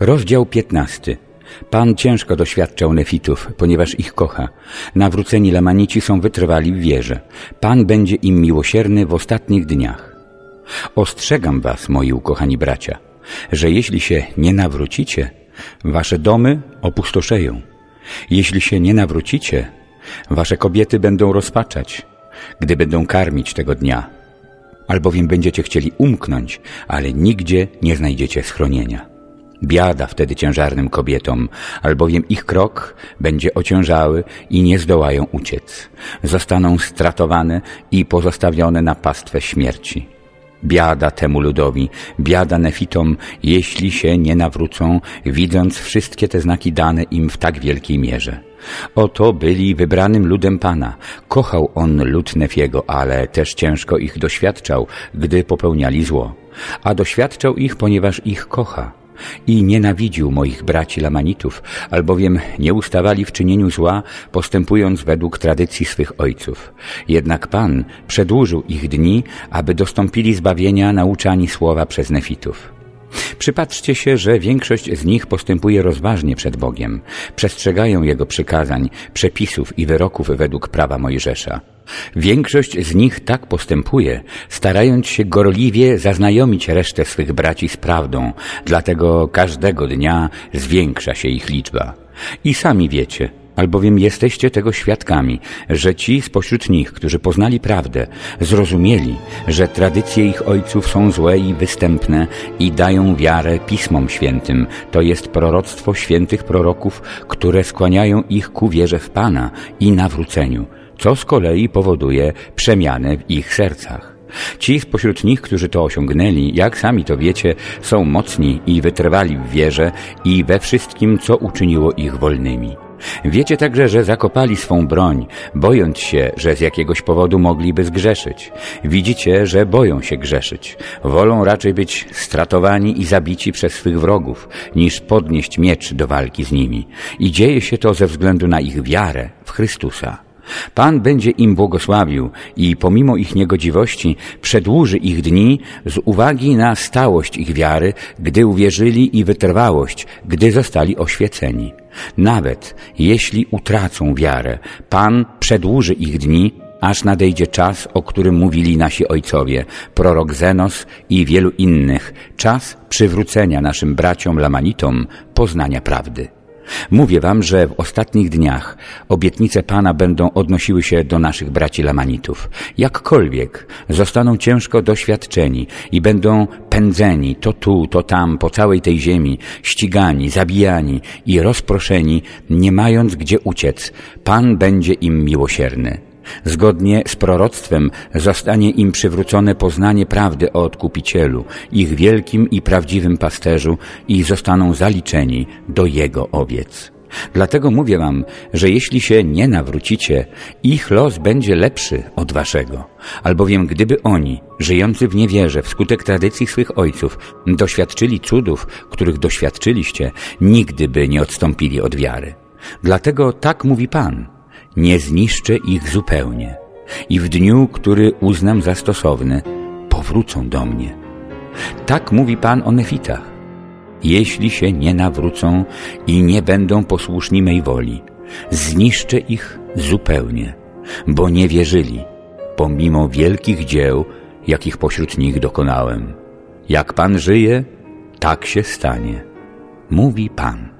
Rozdział 15. Pan ciężko doświadczał nefitów, ponieważ ich kocha. Nawróceni lamanici są wytrwali w wierze. Pan będzie im miłosierny w ostatnich dniach. Ostrzegam was, moi ukochani bracia, że jeśli się nie nawrócicie, wasze domy opustoszeją. Jeśli się nie nawrócicie, wasze kobiety będą rozpaczać, gdy będą karmić tego dnia, albowiem będziecie chcieli umknąć, ale nigdzie nie znajdziecie schronienia. Biada wtedy ciężarnym kobietom, albowiem ich krok będzie ociężały i nie zdołają uciec. Zostaną stratowane i pozostawione na pastwę śmierci. Biada temu ludowi, biada nefitom, jeśli się nie nawrócą, widząc wszystkie te znaki dane im w tak wielkiej mierze. Oto byli wybranym ludem Pana. Kochał on lud Nefiego, ale też ciężko ich doświadczał, gdy popełniali zło. A doświadczał ich, ponieważ ich kocha i nienawidził moich braci Lamanitów, albowiem nie ustawali w czynieniu zła, postępując według tradycji swych ojców. Jednak Pan przedłużył ich dni, aby dostąpili zbawienia nauczani słowa przez Nefitów. Przypatrzcie się, że większość z nich postępuje rozważnie przed Bogiem, przestrzegają Jego przykazań, przepisów i wyroków według prawa Mojżesza. Większość z nich tak postępuje, starając się gorliwie zaznajomić resztę swych braci z prawdą, dlatego każdego dnia zwiększa się ich liczba. I sami wiecie, albowiem jesteście tego świadkami, że ci spośród nich, którzy poznali prawdę, zrozumieli, że tradycje ich ojców są złe i występne i dają wiarę Pismom Świętym, to jest proroctwo świętych proroków, które skłaniają ich ku wierze w Pana i nawróceniu, co z kolei powoduje przemianę w ich sercach. Ci spośród nich, którzy to osiągnęli, jak sami to wiecie, są mocni i wytrwali w wierze i we wszystkim, co uczyniło ich wolnymi. Wiecie także, że zakopali swą broń, bojąc się, że z jakiegoś powodu mogliby zgrzeszyć. Widzicie, że boją się grzeszyć. Wolą raczej być stratowani i zabici przez swych wrogów, niż podnieść miecz do walki z nimi. I dzieje się to ze względu na ich wiarę w Chrystusa. Pan będzie im błogosławił i pomimo ich niegodziwości przedłuży ich dni z uwagi na stałość ich wiary, gdy uwierzyli i wytrwałość, gdy zostali oświeceni. Nawet jeśli utracą wiarę, Pan przedłuży ich dni, aż nadejdzie czas, o którym mówili nasi ojcowie, prorok Zenos i wielu innych, czas przywrócenia naszym braciom Lamanitom poznania prawdy. Mówię wam, że w ostatnich dniach obietnice Pana będą odnosiły się do naszych braci Lamanitów. Jakkolwiek zostaną ciężko doświadczeni i będą pędzeni to tu, to tam, po całej tej ziemi, ścigani, zabijani i rozproszeni, nie mając gdzie uciec, Pan będzie im miłosierny. Zgodnie z proroctwem zostanie im przywrócone poznanie prawdy o Odkupicielu, ich wielkim i prawdziwym pasterzu i zostaną zaliczeni do Jego owiec. Dlatego mówię wam, że jeśli się nie nawrócicie, ich los będzie lepszy od waszego. Albowiem gdyby oni, żyjący w niewierze wskutek tradycji swych ojców, doświadczyli cudów, których doświadczyliście, nigdy by nie odstąpili od wiary. Dlatego tak mówi Pan – nie zniszczę ich zupełnie i w dniu, który uznam za stosowny, powrócą do mnie. Tak mówi Pan o nefitach. Jeśli się nie nawrócą i nie będą posłuszni mej woli, zniszczę ich zupełnie, bo nie wierzyli, pomimo wielkich dzieł, jakich pośród nich dokonałem. Jak Pan żyje, tak się stanie, mówi Pan.